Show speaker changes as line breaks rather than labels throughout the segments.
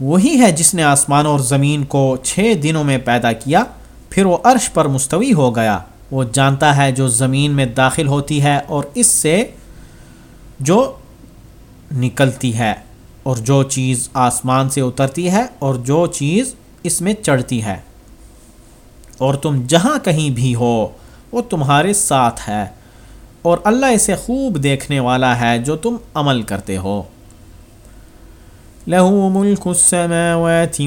وہی ہے جس نے آسمان اور زمین کو چھ دنوں میں پیدا کیا پھر وہ عرش پر مستوی ہو گیا وہ جانتا ہے جو زمین میں داخل ہوتی ہے اور اس سے جو نکلتی ہے اور جو چیز آسمان سے اترتی ہے اور جو چیز اس میں چڑھتی ہے اور تم جہاں کہیں بھی ہو وہ تمہارے ساتھ ہے اور اللہ اسے خوب دیکھنے والا ہے جو تم عمل کرتے ہو له ملك السماوات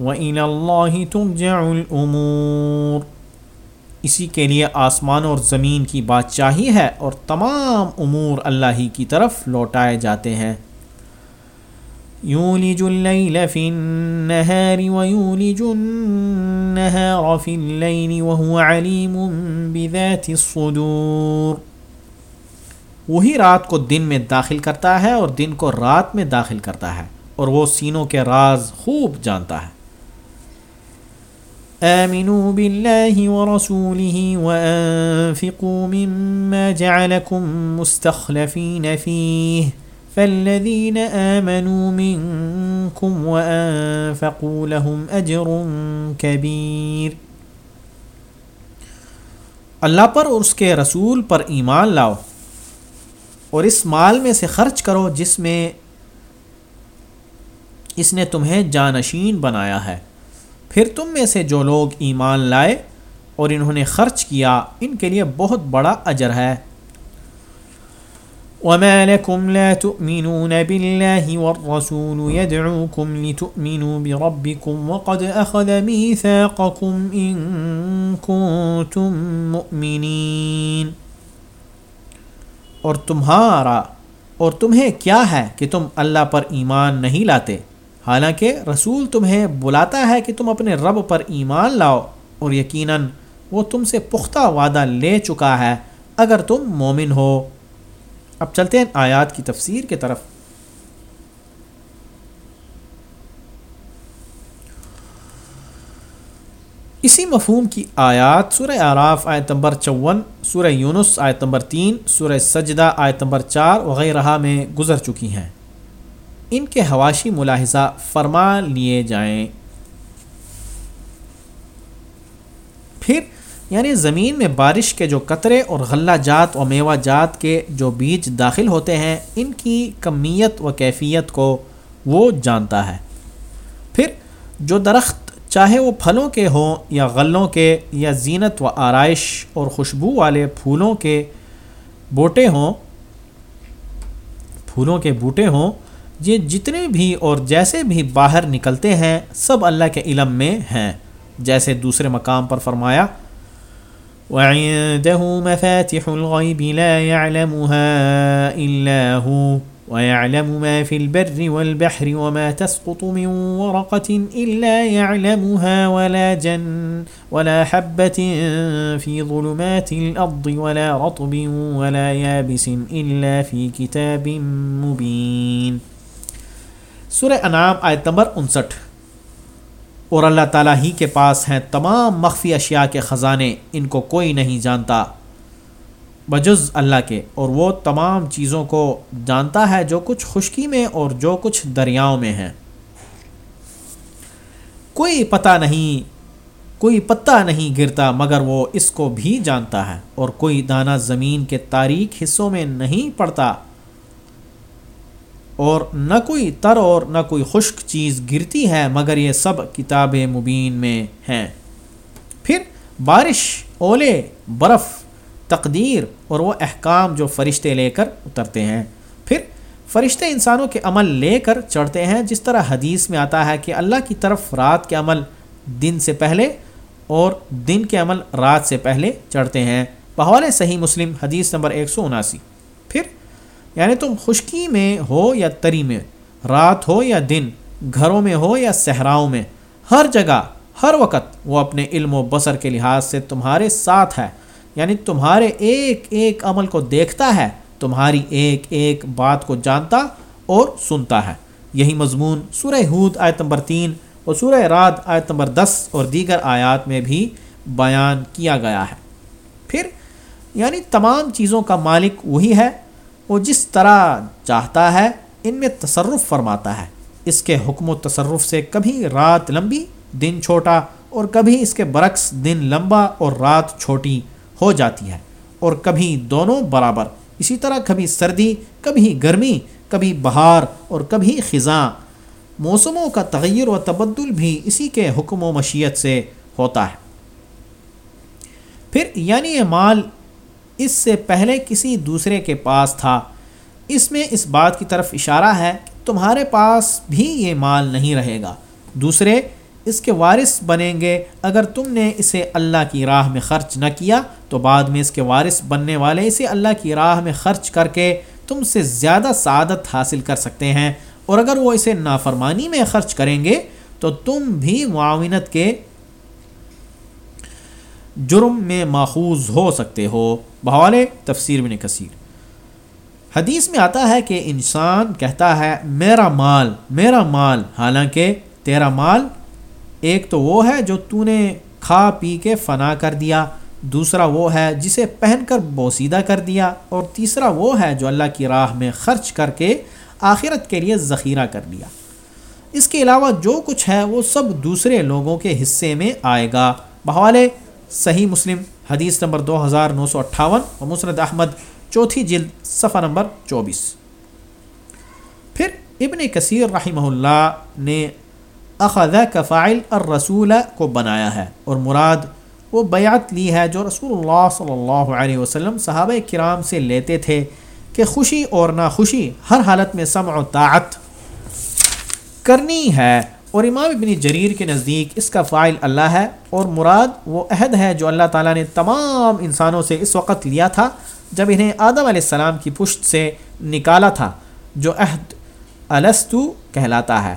وإلى الله ترجع سے اسی کے لیے آسمان اور زمین کی بادشاہی ہے اور تمام امور اللہ ہی کی طرف لوٹائے جاتے ہیں وہی رات کو دن میں داخل کرتا ہے اور دن کو رات میں داخل کرتا ہے اور وہ سینوں کے راز خوب جانتا ہے آمنوا باللہ ورسولہ وانفقوا مما جعلکم مستخلفین فیہ فالذین آمنوا منکم وانفقوا لہم اجر کبیر اللہ پر اور اس کے رسول پر ایمان لاؤ اور اس مال میں سے خرچ کرو جس میں اس نے تمہیں جانشین بنایا ہے پھر تم میں سے جو لوگ ایمان لائے اور انہوں نے خرچ کیا ان کے لیے بہت بڑا اجر ہے وما لكم لا تؤمنون بالله والرسول يدعوكم لتؤمنوا بربكم وقد أخذ ميثاقكم إن كنتم مؤمنين اور تمہارا اور تمہیں کیا ہے کہ تم اللہ پر ایمان نہیں لاتے حالانکہ رسول تمہیں بلاتا ہے کہ تم اپنے رب پر ایمان لاؤ اور یقیناً وہ تم سے پختہ وعدہ لے چکا ہے اگر تم مومن ہو اب چلتے ہیں آیات کی تفسیر کی طرف اسی مفہوم کی آیات سورہ آراف آیت نمبر چون سورہ یونس آیت نمبر تین سورہ سجدہ آیت نمبر چار وغیرہ میں گزر چکی ہیں ان کے حواشی ملاحظہ فرما لیے جائیں پھر یعنی زمین میں بارش کے جو قطرے اور غلہ جات و میوہ جات کے جو بیج داخل ہوتے ہیں ان کی کمیت و کیفیت کو وہ جانتا ہے پھر جو درخت چاہے وہ پھلوں کے ہوں یا غلوں کے یا زینت و آرائش اور خوشبو والے پھولوں کے بوٹے ہوں پھولوں کے بوٹے ہوں یہ جتنے بھی اور جیسے بھی باہر نکلتے ہیں سب اللہ کے علم میں ہیں جیسے دوسرے مقام پر فرمایا وَعِندَهُ مَفَاتِحُ الْغَيْبِ لَا يَعْلَمُهَا إِلَّا ويعلم ما في البر والبحر وما تسقط من ورقة إلا يعلمها ولا جن ولا حبة في ظلمات الأرض ولا رطب ولا يابس إلا في كتاب مبين سورة أنعام آيات نمبر انسٹ اور اللہ تعالیٰ ہی کے پاس ہیں تمام مخفی اشیاء کے خزانے ان کو کوئی نہیں جانتا بجز اللہ کے اور وہ تمام چیزوں کو جانتا ہے جو کچھ خشکی میں اور جو کچھ دریاؤں میں ہے کوئی پتہ نہیں کوئی پتہ نہیں گرتا مگر وہ اس کو بھی جانتا ہے اور کوئی دانہ زمین کے تاریخ حصوں میں نہیں پڑتا اور نہ کوئی تر اور نہ کوئی خشک چیز گرتی ہے مگر یہ سب کتاب مبین میں ہیں پھر بارش اولے برف تقدیر اور وہ احکام جو فرشتے لے کر اترتے ہیں پھر فرشتے انسانوں کے عمل لے کر چڑھتے ہیں جس طرح حدیث میں آتا ہے کہ اللہ کی طرف رات کے عمل دن سے پہلے اور دن کے عمل رات سے پہلے چڑھتے ہیں بہول صحیح مسلم حدیث نمبر ایک سو اناسی پھر یعنی تم خشکی میں ہو یا تری میں رات ہو یا دن گھروں میں ہو یا صحراؤں میں ہر جگہ ہر وقت وہ اپنے علم و بصر کے لحاظ سے تمہارے ساتھ ہے یعنی تمہارے ایک ایک عمل کو دیکھتا ہے تمہاری ایک ایک بات کو جانتا اور سنتا ہے یہی مضمون سورہ ہود آیت نمبر تین اور سورہ رات آیت نمبر دس اور دیگر آیات میں بھی بیان کیا گیا ہے پھر یعنی تمام چیزوں کا مالک وہی ہے وہ جس طرح چاہتا ہے ان میں تصرف فرماتا ہے اس کے حکم و تصرف سے کبھی رات لمبی دن چھوٹا اور کبھی اس کے برعکس دن لمبا اور رات چھوٹی ہو جاتی ہے اور کبھی دونوں برابر اسی طرح کبھی سردی کبھی گرمی کبھی بہار اور کبھی خزاں موسموں کا تغیر و تبدل بھی اسی کے حکم و مشیت سے ہوتا ہے پھر یعنی یہ مال اس سے پہلے کسی دوسرے کے پاس تھا اس میں اس بات کی طرف اشارہ ہے کہ تمہارے پاس بھی یہ مال نہیں رہے گا دوسرے اس کے وارث بنیں گے اگر تم نے اسے اللہ کی راہ میں خرچ نہ کیا تو بعد میں اس کے وارث بننے والے اسے اللہ کی راہ میں خرچ کر کے تم سے زیادہ سعادت حاصل کر سکتے ہیں اور اگر وہ اسے نافرمانی میں خرچ کریں گے تو تم بھی معاونت کے جرم میں ماخوذ ہو سکتے ہو بحال تفسیر بن کثیر حدیث میں آتا ہے کہ انسان کہتا ہے میرا مال میرا مال حالانکہ تیرا مال ایک تو وہ ہے جو تو نے کھا پی کے فنا کر دیا دوسرا وہ ہے جسے پہن کر بوسیدہ کر دیا اور تیسرا وہ ہے جو اللہ کی راہ میں خرچ کر کے آخرت کے لیے ذخیرہ کر دیا اس کے علاوہ جو کچھ ہے وہ سب دوسرے لوگوں کے حصے میں آئے گا بحوالے صحیح مسلم حدیث نمبر دو ہزار نو سو اٹھاون اور مسرد احمد چوتھی جلد صفحہ نمبر چوبیس پھر ابن کثیر رحمہ اللہ نے اخذ کا فائل اور کو بنایا ہے اور مراد وہ بیعت لی ہے جو رسول اللہ صلی اللہ علیہ وسلم صحابہ کرام سے لیتے تھے کہ خوشی اور ناخوشی ہر حالت میں سمع و طاعت کرنی ہے اور امام ابن جریر کے نزدیک اس کا فائل اللہ ہے اور مراد وہ عہد ہے جو اللہ تعالیٰ نے تمام انسانوں سے اس وقت لیا تھا جب انہیں آدم علیہ السلام کی پشت سے نکالا تھا جو عہد الستو کہلاتا ہے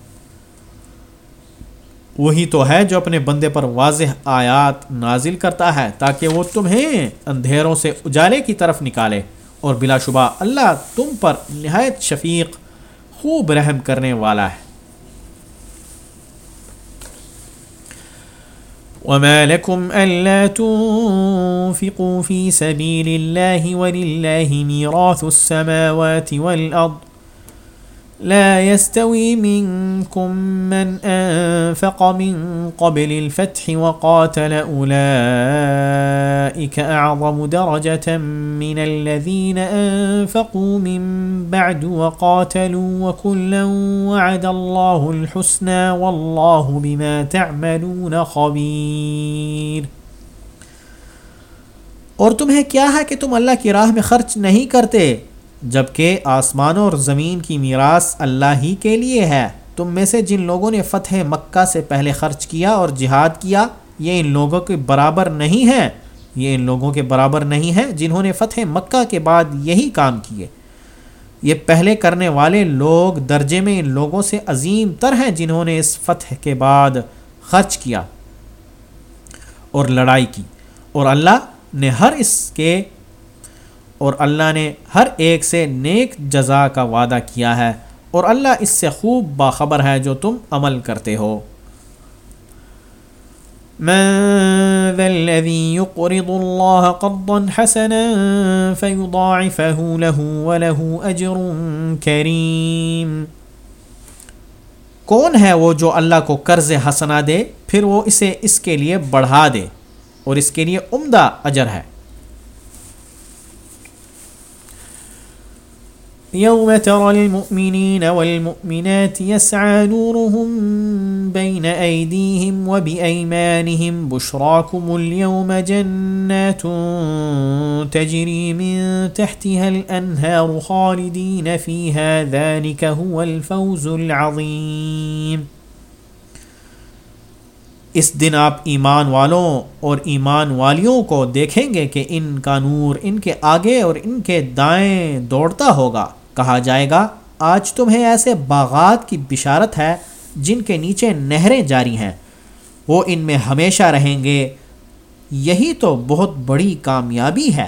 وہی تو ہے جو اپنے بندے پر واضح آیات نازل کرتا ہے تاکہ وہ تمہیں اندھیروں سے اجالے کی طرف نکالے اور بلا شبہ اللہ تم پر نہایت شفیق خوب رحم کرنے والا ہے وما لكم ألا تنفقوا في سبيل الله ميراث السماوات والأرض لا يستوي منكم من أنفق من قبل الفتح وقاتل أولئك أعظم درجة من الذين أنفقوا من بعد وقاتلوا وكلا وعد الله الحسنى والله بما تعملون خبير اور تمہیں کیا ہے کہ تم اللہ کی راہ میں خرچ نہیں کرتے جب کہ آسمانوں اور زمین کی میراث اللہ ہی کے لیے ہے تم میں سے جن لوگوں نے فتح مکہ سے پہلے خرچ کیا اور جہاد کیا یہ ان لوگوں کے برابر نہیں ہیں یہ ان لوگوں کے برابر نہیں ہیں جنہوں نے فتح مکہ کے بعد یہی کام کیے یہ پہلے کرنے والے لوگ درجے میں ان لوگوں سے عظیم تر ہیں جنہوں نے اس فتح کے بعد خرچ کیا اور لڑائی کی اور اللہ نے ہر اس کے اور اللہ نے ہر ایک سے نیک جزا کا وعدہ کیا ہے اور اللہ اس سے خوب باخبر ہے جو تم عمل کرتے ہو کون ہے وہ جو اللہ کو قرض حسنا دے پھر وہ اسے اس کے لیے بڑھا دے اور اس کے لیے عمدہ اجر ہے يوم ترى المؤمنين والمؤمنات يسعى نورهم بين أيديهم وبأيمانهم بشراكم اليوم جنات تجري من تحتها الأنهار خالدين فيها ذلك هو الفوز العظيم اس دن آپ ایمان والوں اور ایمان والیوں کو دیکھیں گے کہ ان کا نور ان کے آگے اور ان کے دائیں دوڑتا ہوگا کہا جائے گا آج تمہیں ایسے باغات کی بشارت ہے جن کے نیچے نہریں جاری ہیں وہ ان میں ہمیشہ رہیں گے یہی تو بہت بڑی کامیابی ہے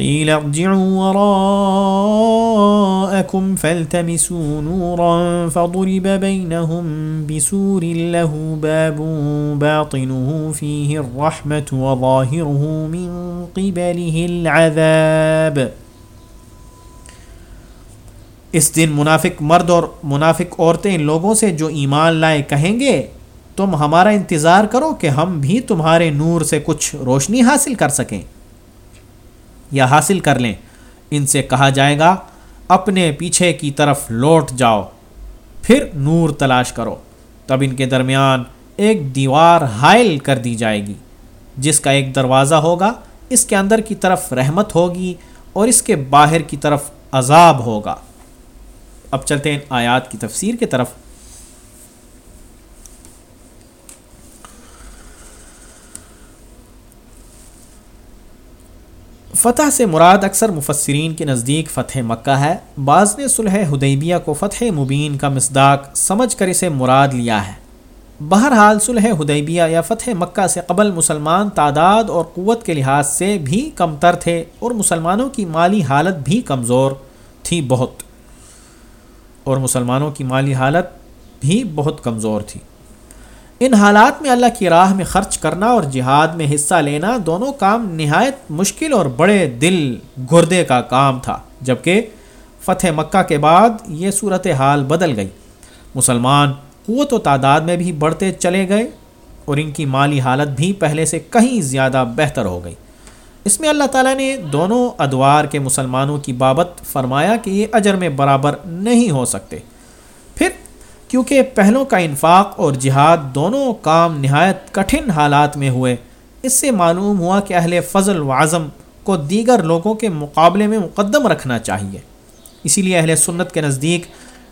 قيل ارجعوا وراءكم فالتمسوا نورا فضرب بينهم بسور له باب باطنه فيه الرحمة وظاهره من قبله العذاب اس دن منافق مرد اور منافق عورتیں ان لوگوں سے جو ایمان لائے کہیں گے تم ہمارا انتظار کرو کہ ہم بھی تمہارے نور سے کچھ روشنی حاصل کر سکیں یا حاصل کر لیں ان سے کہا جائے گا اپنے پیچھے کی طرف لوٹ جاؤ پھر نور تلاش کرو تب ان کے درمیان ایک دیوار حائل کر دی جائے گی جس کا ایک دروازہ ہوگا اس کے اندر کی طرف رحمت ہوگی اور اس کے باہر کی طرف عذاب ہوگا اب چلتے ہیں آیات کی تفسیر کی طرف فتح سے مراد اکثر مفسرین کے نزدیک فتح مکہ ہے بعض نے صلح حدیبیہ کو فتح مبین کا مصداق سمجھ کر اسے مراد لیا ہے بہرحال صلح حدیبیہ یا فتح مکہ سے قبل مسلمان تعداد اور قوت کے لحاظ سے بھی کم تر تھے اور مسلمانوں کی مالی حالت بھی کمزور تھی بہت اور مسلمانوں کی مالی حالت بھی بہت کمزور تھی ان حالات میں اللہ کی راہ میں خرچ کرنا اور جہاد میں حصہ لینا دونوں کام نہایت مشکل اور بڑے دل گردے کا کام تھا جبکہ فتح مکہ کے بعد یہ صورت حال بدل گئی مسلمان قوت و تعداد میں بھی بڑھتے چلے گئے اور ان کی مالی حالت بھی پہلے سے کہیں زیادہ بہتر ہو گئی اس میں اللہ تعالیٰ نے دونوں ادوار کے مسلمانوں کی بابت فرمایا کہ یہ اجر میں برابر نہیں ہو سکتے پھر کیونکہ پہلوں کا انفاق اور جہاد دونوں کام نہایت کٹھن حالات میں ہوئے اس سے معلوم ہوا کہ اہل فضل و اعظم کو دیگر لوگوں کے مقابلے میں مقدم رکھنا چاہیے اسی لیے اہل سنت کے نزدیک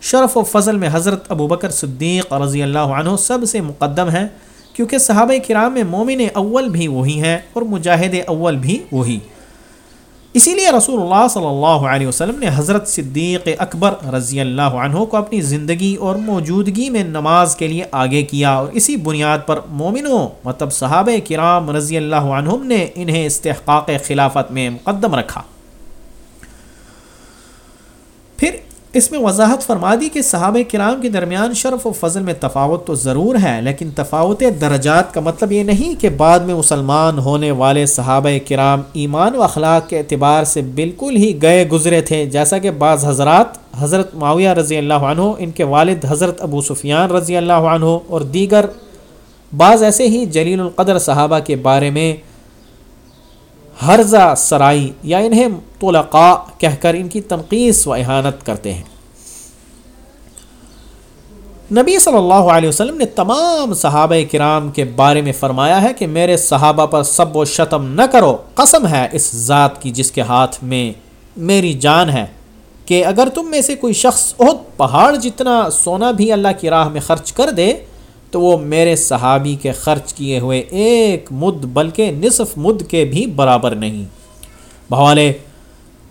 شرف و فضل میں حضرت ابو بکر صدیق رضی اللہ عنہ سب سے مقدم ہیں کیونکہ صحابہ کرام میں مومن اول بھی وہی ہیں اور مجاہد اول بھی وہی اسی لیے رسول اللہ صلی اللہ علیہ وسلم نے حضرت صدیق اکبر رضی اللہ عنہ کو اپنی زندگی اور موجودگی میں نماز کے لیے آگے کیا اور اسی بنیاد پر مومنوں مطلب صحابہ کرام رضی اللہ عنہم نے انہیں استحقاق خلافت میں مقدم رکھا پھر اس میں وضاحت فرما دی کہ صحابہ کرام کے درمیان شرف و فضل میں تفاوت تو ضرور ہے لیکن تفاوت درجات کا مطلب یہ نہیں کہ بعد میں مسلمان ہونے والے صحابہ کرام ایمان و اخلاق کے اعتبار سے بالکل ہی گئے گزرے تھے جیسا کہ بعض حضرات حضرت معاویہ رضی اللہ عنہ ان کے والد حضرت ابو سفیان رضی اللہ عنہ اور دیگر بعض ایسے ہی جلیل القدر صحابہ کے بارے میں حرزہ سرائی یا انہیں طلقاء کہہ کر ان کی تنقیص و احانت کرتے ہیں نبی صلی اللہ علیہ وسلم نے تمام صحابہ کرام کے بارے میں فرمایا ہے کہ میرے صحابہ پر سب و شتم نہ کرو قسم ہے اس ذات کی جس کے ہاتھ میں میری جان ہے کہ اگر تم میں سے کوئی شخص بہت پہاڑ جتنا سونا بھی اللہ کی راہ میں خرچ کر دے تو وہ میرے صحابی کے خرچ کیے ہوئے ایک مد بلکہ نصف مد کے بھی برابر نہیں بحوالے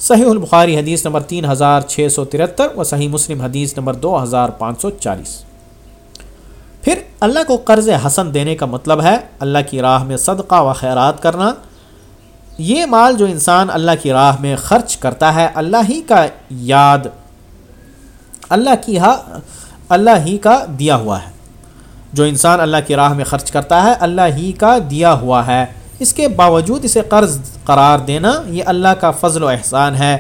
صحیح البخاری حدیث نمبر تین ہزار چھ سو ترہتر اور صحیح مسلم حدیث نمبر دو ہزار پانچ سو چالیس پھر اللہ کو قرض حسن دینے کا مطلب ہے اللہ کی راہ میں صدقہ و خیرات کرنا یہ مال جو انسان اللہ کی راہ میں خرچ کرتا ہے اللہ ہی کا یاد اللہ کی ہا اللہ ہی کا دیا ہوا ہے جو انسان اللہ کی راہ میں خرچ کرتا ہے اللہ ہی کا دیا ہوا ہے اس کے باوجود اسے قرض قرار دینا یہ اللہ کا فضل و احسان ہے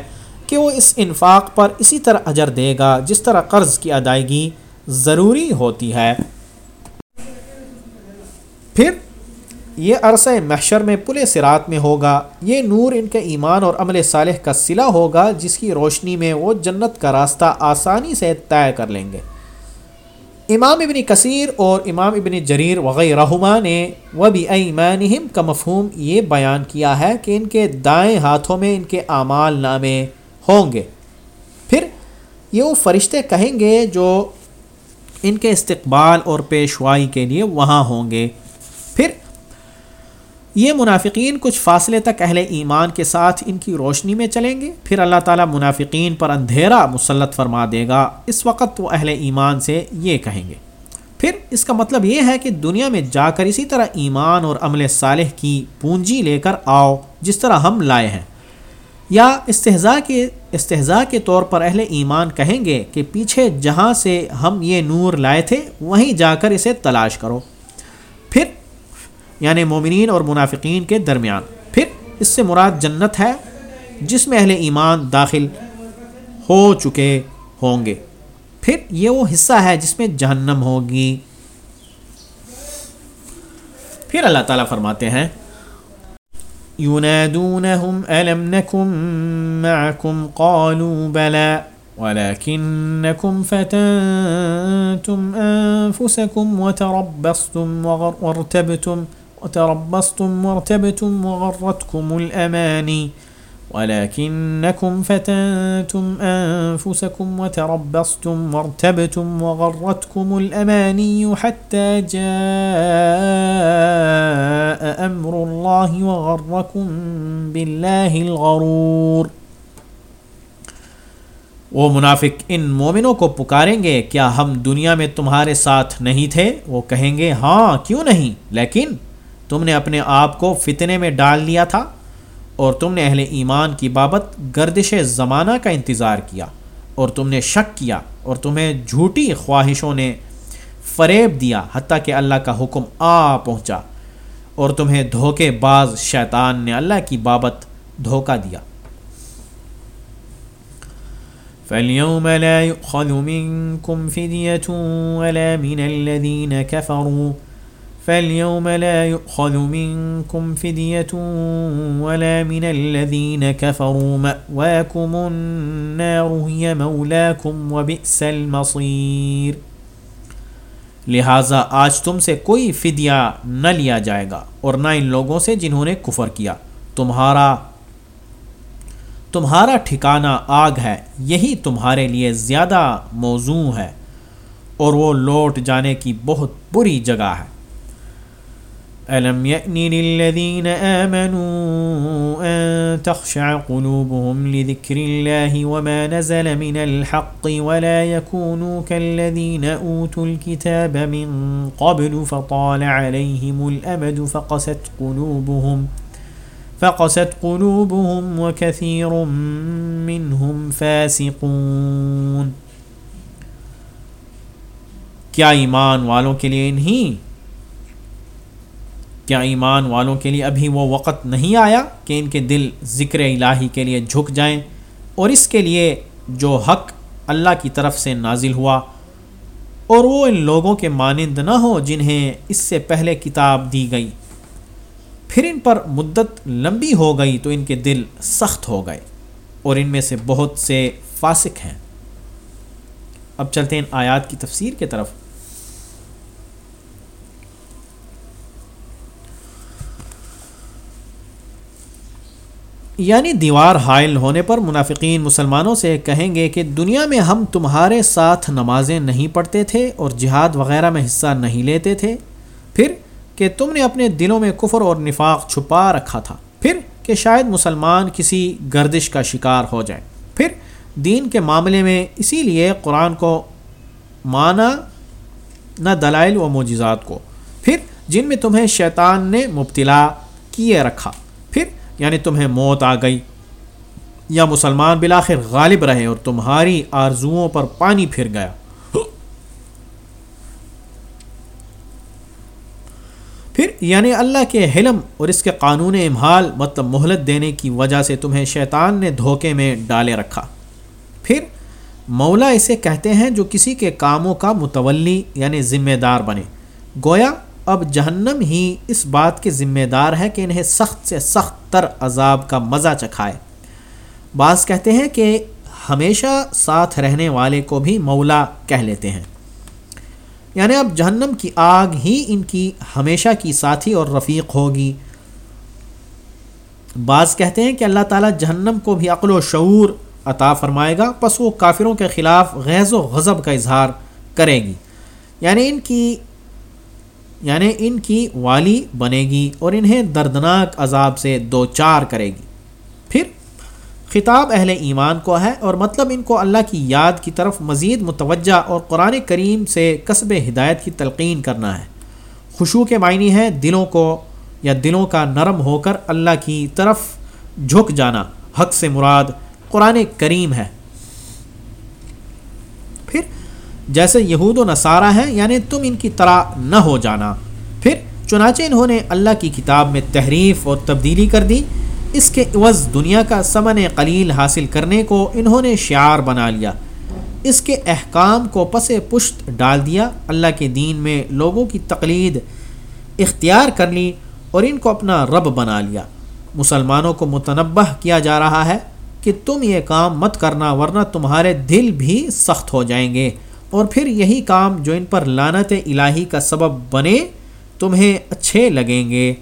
کہ وہ اس انفاق پر اسی طرح اجر دے گا جس طرح قرض کی ادائیگی ضروری ہوتی ہے پھر یہ عرصہ محشر میں پلے سرات میں ہوگا یہ نور ان کے ایمان اور عمل صالح کا صلہ ہوگا جس کی روشنی میں وہ جنت کا راستہ آسانی سے طے کر لیں گے امام ابن کثیر اور امام ابن جریر وغیرہ نے و بھی امانہ کا مفہوم یہ بیان کیا ہے کہ ان کے دائیں ہاتھوں میں ان کے اعمال نامے ہوں گے پھر یہ وہ فرشتے کہیں گے جو ان کے استقبال اور پیشوائی کے لیے وہاں ہوں گے پھر یہ منافقین کچھ فاصلے تک اہل ایمان کے ساتھ ان کی روشنی میں چلیں گے پھر اللہ تعالیٰ منافقین پر اندھیرا مسلط فرما دے گا اس وقت وہ اہل ایمان سے یہ کہیں گے پھر اس کا مطلب یہ ہے کہ دنیا میں جا کر اسی طرح ایمان اور عمل صالح کی پونجی لے کر آؤ جس طرح ہم لائے ہیں یا استحضاء کے استحضاء کے طور پر اہل ایمان کہیں گے کہ پیچھے جہاں سے ہم یہ نور لائے تھے وہیں جا کر اسے تلاش کرو یعنی مومنین اور منافقین کے درمیان پھر اس سے مراد جنت ہے جس میں اہل ایمان داخل ہو چکے ہوں گے پھر یہ وہ حصہ ہے جس میں جہنم ہوگی پھر اللہ تعالیٰ فرماتے ہیں ينادونهم ألم نكن معكم قالوا بلى ولكنكم فتنتم أنفسكم وتربصتم وارتبتم وتربصتم وارتبتم وغرتكم الأماني ولكنكم فتنتم أنفسكم وتربصتم وارتبتم وغرتكم الأماني حتى جاء أمر الله وغركم بالله الغرور وہ منافق ان مومنوں کو پکاریں گے کیا ہم دنیا میں تمہارے ساتھ نہیں تھے وہ کہیں گے ہاں کیوں نہیں لیکن تم نے اپنے آپ کو فتنے میں ڈال لیا تھا اور تم نے اہل ایمان کی بابت گردش زمانہ کا انتظار کیا اور تم نے شک کیا اور تمہیں جھوٹی خواہشوں نے فریب دیا حتیٰ کہ اللہ کا حکم آ پہنچا اور تمہیں دھوکے باز شیطان نے اللہ کی بابت دھوکہ دیا فاليوم لا يؤخذ منكم فدية ولا من الذين كفروا مأواكم النار هي مولاكم وبئس المصير لہٰذا آج تم سے کوئی فدیہ نہ لیا جائے گا اور نہ ان لوگوں سے جنہوں نے کفر کیا تمہارا تمہارا ٹھکانہ آگ ہے یہی تمہارے لیے زیادہ موزوں ہے اور وہ لوٹ جانے کی بہت بری جگہ ہے ألم يأن للذين آمنوا أن تخشع قلوبهم لذكر الله وما نزل من الحق ولا يكونوا كالذين أوتوا الكتاب من قبل فطال عليهم الأمد فقست قلوبهم فقست قلوبهم وكثير منهم فاسقون کیا ایمان والوں کے لیے انہیں کیا ایمان والوں کے لیے ابھی وہ وقت نہیں آیا کہ ان کے دل ذکر الہی کے لیے جھک جائیں اور اس کے لیے جو حق اللہ کی طرف سے نازل ہوا اور وہ ان لوگوں کے مانند نہ ہوں جنہیں اس سے پہلے کتاب دی گئی پھر ان پر مدت لمبی ہو گئی تو ان کے دل سخت ہو گئے اور ان میں سے بہت سے فاسق ہیں اب چلتے ہیں آیات کی تفسیر کے طرف یعنی دیوار حائل ہونے پر منافقین مسلمانوں سے کہیں گے کہ دنیا میں ہم تمہارے ساتھ نمازیں نہیں پڑھتے تھے اور جہاد وغیرہ میں حصہ نہیں لیتے تھے پھر کہ تم نے اپنے دلوں میں کفر اور نفاق چھپا رکھا تھا پھر کہ شاید مسلمان کسی گردش کا شکار ہو جائے پھر دین کے معاملے میں اسی لیے قرآن کو مانا نہ دلائل و معجزات کو پھر جن میں تمہیں شیطان نے مبتلا کیے رکھا یعنی تمہیں موت آ گئی یا مسلمان بلاخر غالب رہے اور تمہاری آرزوؤں پر پانی پھر گیا پھر یعنی اللہ کے حلم اور اس کے قانون امحال مطلب مہلت دینے کی وجہ سے تمہیں شیطان نے دھوکے میں ڈالے رکھا پھر مولا اسے کہتے ہیں جو کسی کے کاموں کا متولی یعنی ذمہ دار بنے گویا اب جہنم ہی اس بات کے ذمہ دار ہے کہ انہیں سخت سے سخت تر عذاب کا مزہ چکھائے بعض کہتے ہیں کہ ہمیشہ ساتھ رہنے والے کو بھی مولا کہہ لیتے ہیں یعنی اب جہنم کی آگ ہی ان کی ہمیشہ کی ساتھی اور رفیق ہوگی بعض کہتے ہیں کہ اللہ تعالیٰ جہنم کو بھی عقل و شعور عطا فرمائے گا پس وہ کافروں کے خلاف غیظ و غضب کا اظہار کرے گی یعنی ان کی یعنی ان کی والی بنے گی اور انہیں دردناک عذاب سے دو چار کرے گی پھر خطاب اہل ایمان کو ہے اور مطلب ان کو اللہ کی یاد کی طرف مزید متوجہ اور قرآن کریم سے قصب ہدایت کی تلقین کرنا ہے خوشو کے معنی ہے دلوں کو یا دلوں کا نرم ہو کر اللہ کی طرف جھک جانا حق سے مراد قرآن کریم ہے جیسے یہود و نصارہ ہیں یعنی تم ان کی طرح نہ ہو جانا پھر چنانچہ انہوں نے اللہ کی کتاب میں تحریف اور تبدیلی کر دی اس کے عوض دنیا کا سمن قلیل حاصل کرنے کو انہوں نے شعار بنا لیا اس کے احکام کو پس پشت ڈال دیا اللہ کے دین میں لوگوں کی تقلید اختیار کر لی اور ان کو اپنا رب بنا لیا مسلمانوں کو متنبہ کیا جا رہا ہے کہ تم یہ کام مت کرنا ورنہ تمہارے دل بھی سخت ہو جائیں گے اور پھر یہی کام جو ان پر لانت الہی کا سبب بنے تمہیں اچھے لگیں گے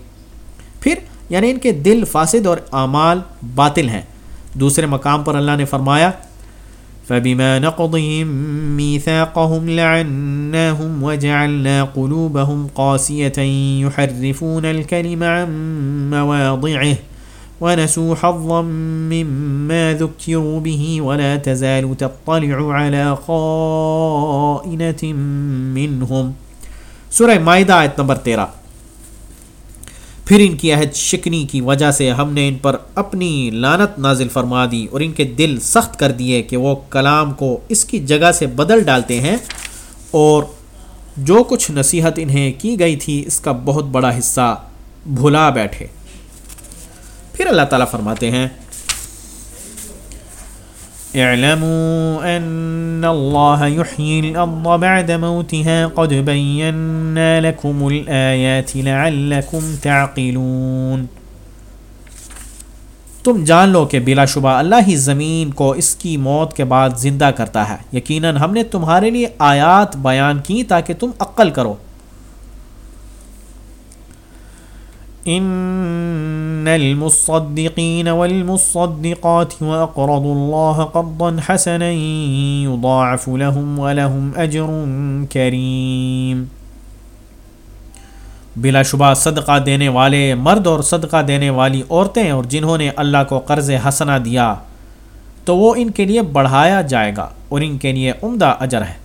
پھر یعنی ان کے دل فاسد اور اعمال باطل ہیں دوسرے مقام پر اللہ نے فرمایا فَبِمَا نَقْضِهِمْ مِيثَاقَهُمْ لَعَنَّاهُمْ وَجَعَلْنَا قُلُوبَهُمْ قَاسِيَةً يُحَرِّفُونَ الْكَلِمَ عَمَّ وَاضِعِهِ ونسوا حظا مما ذكروا به ولا تزال تطلع على خائنة منهم مائدہ آیت نمبر تیرہ پھر ان کی عہد شکنی کی وجہ سے ہم نے ان پر اپنی لانت نازل فرما دی اور ان کے دل سخت کر دیے کہ وہ کلام کو اس کی جگہ سے بدل ڈالتے ہیں اور جو کچھ نصیحت انہیں کی گئی تھی اس کا بہت بڑا حصہ بھلا بیٹھے پھر اللہ تعالیٰ فرماتے ہیں اعلموا ان اللہ یحیی الارض بعد موتها قد بینا لکم الآیات لعلکم تعقلون تم جان لو کہ بلا شبہ اللہ ہی زمین کو اس کی موت کے بعد زندہ کرتا ہے یقیناً ہم نے تمہارے لیے آیات بیان کی تاکہ تم عقل کرو ان المصدقين والمصدقات واقرضوا الله قرضا حسنا يضاعف لهم ولهم اجر کریم بلا شبہ صدقہ دینے والے مرد اور صدقہ دینے والی عورتیں اور جنہوں نے اللہ کو قرض حسنا دیا تو وہ ان کے لیے بڑھایا جائے گا اور ان کے لیے عمدہ اجر ہے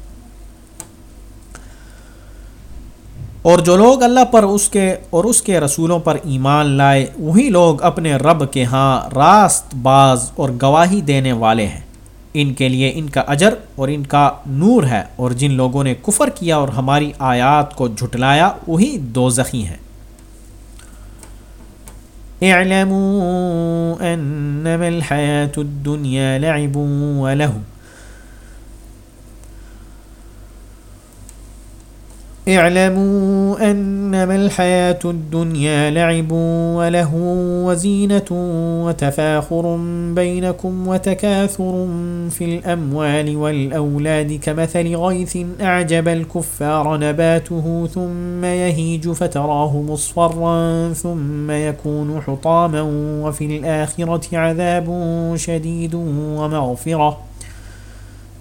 اور جو لوگ اللہ پر اس کے اور اس کے رسولوں پر ایمان لائے وہی لوگ اپنے رب کے ہاں راست باز اور گواہی دینے والے ہیں ان کے لیے ان کا اجر اور ان کا نور ہے اور جن لوگوں نے کفر کیا اور ہماری آیات کو جھٹلایا وہی دو زخی ہیں اعلموا انما الحياة الدنيا لعب وله وزينة وتفاخر بينكم وتكاثر في الاموال والاولاد كمثل غيث اعجب الكفار نباته ثم يهيج فتراه مصفرا ثم يكون حطاما وفي الاخرة عذاب شديد ومغفرة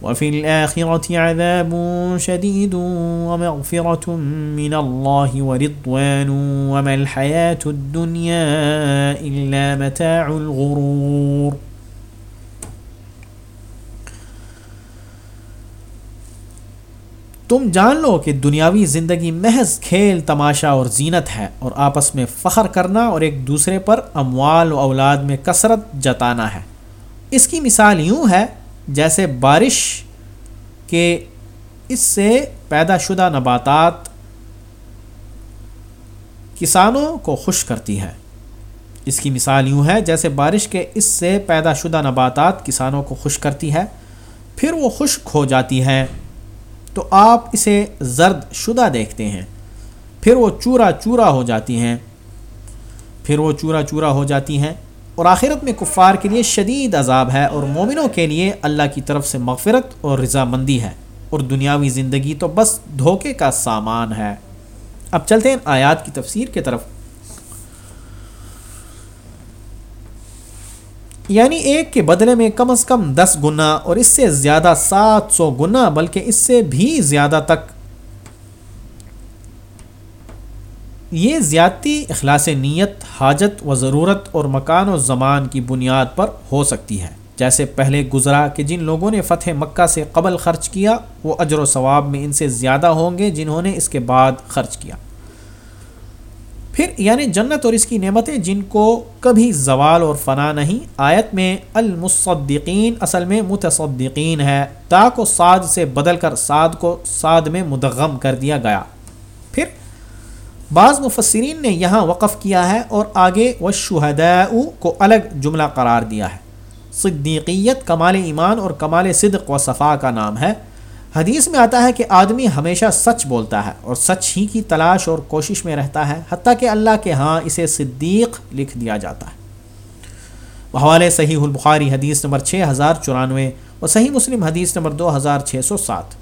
وفي الآخرة عذاب شديد ومغفرة من الله ورضوان وما الحياة الدنيا إلا متاع الغرور تم جان لو کہ دنیاوی زندگی محض کھیل تماشا اور زینت ہے اور آپس میں فخر کرنا اور ایک دوسرے پر اموال و اولاد میں کثرت جتانا ہے اس کی مثال یوں ہے جیسے بارش کہ اس سے پیدا شدہ نباتات کسانوں کو خوش کرتی ہے اس کی مثال یوں ہے جیسے بارش کے اس سے پیدا شدہ نباتات کسانوں کو خوش کرتی ہے پھر وہ خشک ہو جاتی ہیں تو آپ اسے زرد شدہ دیکھتے ہیں پھر وہ چورا چورا ہو جاتی ہیں پھر وہ چورا چورا ہو جاتی ہیں اور آخرت میں کفار کے لیے شدید عذاب ہے اور مومنوں کے لیے اللہ کی طرف سے مغفرت اور اور ہے دنیاوی زندگی تو بس دھوکے کا سامان ہے اب چلتے ہیں آیات کی تفسیر کی طرف یعنی ایک کے بدلے میں کم از کم دس گنا اور اس سے زیادہ سات سو گنا بلکہ اس سے بھی زیادہ تک یہ زیادتی اخلاص نیت حاجت و ضرورت اور مکان و زمان کی بنیاد پر ہو سکتی ہے جیسے پہلے گزرا کہ جن لوگوں نے فتح مکہ سے قبل خرچ کیا وہ اجر و ثواب میں ان سے زیادہ ہوں گے جنہوں نے اس کے بعد خرچ کیا پھر یعنی جنت اور اس کی نعمتیں جن کو کبھی زوال اور فنا نہیں آیت میں المصدقین اصل میں متصدقین ہے تا کو سعد سے بدل کر سعد کو سعد میں مدغم کر دیا گیا بعض مفسرین نے یہاں وقف کیا ہے اور آگے و کو الگ جملہ قرار دیا ہے صدیقیت کمال ایمان اور کمال صدق و صفا کا نام ہے حدیث میں آتا ہے کہ آدمی ہمیشہ سچ بولتا ہے اور سچ ہی کی تلاش اور کوشش میں رہتا ہے حتیٰ کہ اللہ کے ہاں اسے صدیق لکھ دیا جاتا ہے بحوالِ صحیح البخاری حدیث نمبر 6094 ہزار چورانوے اور صحیح مسلم حدیث نمبر 2607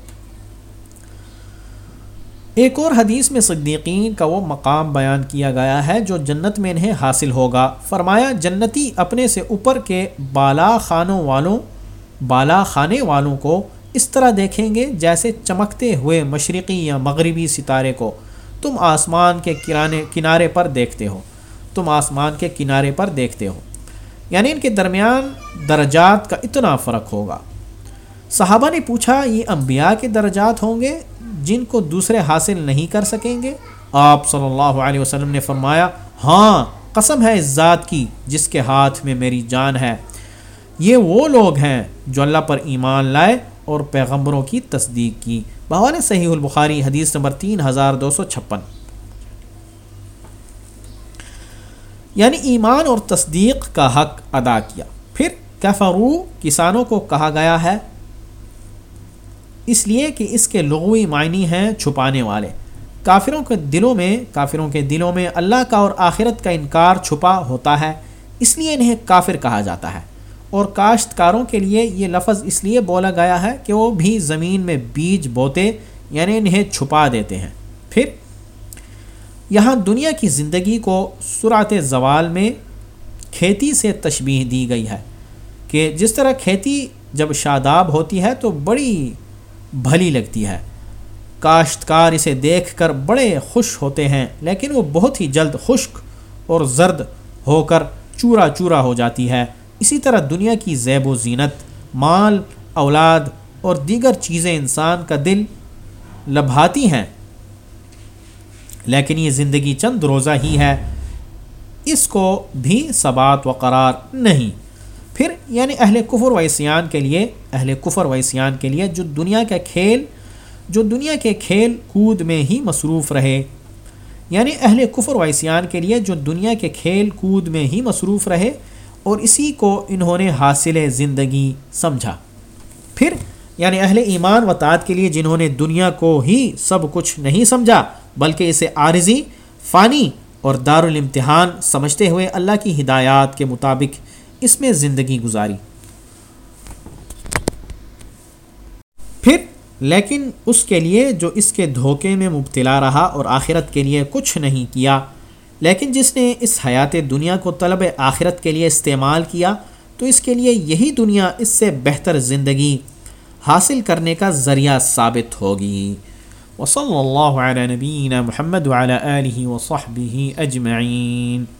ایک اور حدیث میں صدیقین کا وہ مقام بیان کیا گیا ہے جو جنت میں انہیں حاصل ہوگا فرمایا جنتی اپنے سے اوپر کے بالا خانوں والوں بالا خانے والوں کو اس طرح دیکھیں گے جیسے چمکتے ہوئے مشرقی یا مغربی ستارے کو تم آسمان کے کرانے کنارے پر دیکھتے ہو تم آسمان کے کنارے پر دیکھتے ہو یعنی ان کے درمیان درجات کا اتنا فرق ہوگا صحابہ نے پوچھا یہ انبیاء کے درجات ہوں گے جن کو دوسرے حاصل نہیں کر سکیں گے آپ صلی اللہ علیہ وسلم نے فرمایا ہاں قسم ہے اس ذات کی جس کے ہاتھ میں میری جان ہے یہ وہ لوگ ہیں جو اللہ پر ایمان لائے اور پیغمبروں کی تصدیق کی بہوان صحیح البخاری حدیث نمبر تین ہزار دو سو چھپن یعنی ایمان اور تصدیق کا حق ادا کیا پھر کیفرو کسانوں کو کہا گیا ہے اس لیے کہ اس کے لغوی معنی ہیں چھپانے والے کافروں کے دلوں میں کافروں کے دلوں میں اللہ کا اور آخرت کا انکار چھپا ہوتا ہے اس لیے انہیں کافر کہا جاتا ہے اور کاشتکاروں کے لیے یہ لفظ اس لیے بولا گیا ہے کہ وہ بھی زمین میں بیج بوتے یعنی انہیں چھپا دیتے ہیں پھر یہاں دنیا کی زندگی کو سرعت زوال میں کھیتی سے تشبیح دی گئی ہے کہ جس طرح کھیتی جب شاداب ہوتی ہے تو بڑی بھلی لگتی ہے کاشتکار اسے دیکھ کر بڑے خوش ہوتے ہیں لیکن وہ بہت ہی جلد خشک اور زرد ہو کر چورا چورا ہو جاتی ہے اسی طرح دنیا کی زیب و زینت مال اولاد اور دیگر چیزیں انسان کا دل لبھاتی ہیں لیکن یہ زندگی چند روزہ ہی ہے اس کو بھی ثبات و قرار نہیں پھر یعنی اہل کفر و اسیان کے لیے اہل کفر و اسیان کے لیے جو دنیا کے کھیل جو دنیا کے کھیل کود میں ہی مصروف رہے یعنی اہل کفر و اسیان کے لیے جو دنیا کے کھیل کود میں ہی مصروف رہے اور اسی کو انہوں نے حاصل زندگی سمجھا پھر یعنی اہل ایمان و تعت کے لیے جنہوں نے دنیا کو ہی سب کچھ نہیں سمجھا بلکہ اسے عارضی فانی اور الامتحان سمجھتے ہوئے اللہ کی ہدایات کے مطابق اس میں زندگی گزاری پھر لیکن اس کے لیے جو اس کے دھوکے میں مبتلا رہا اور آخرت کے لیے کچھ نہیں کیا لیکن جس نے اس حیات دنیا کو طلب آخرت کے لیے استعمال کیا تو اس کے لیے یہی دنیا اس سے بہتر زندگی حاصل کرنے کا ذریعہ ثابت ہوگی وصلی اللہ محمد وصحبہ اجمعین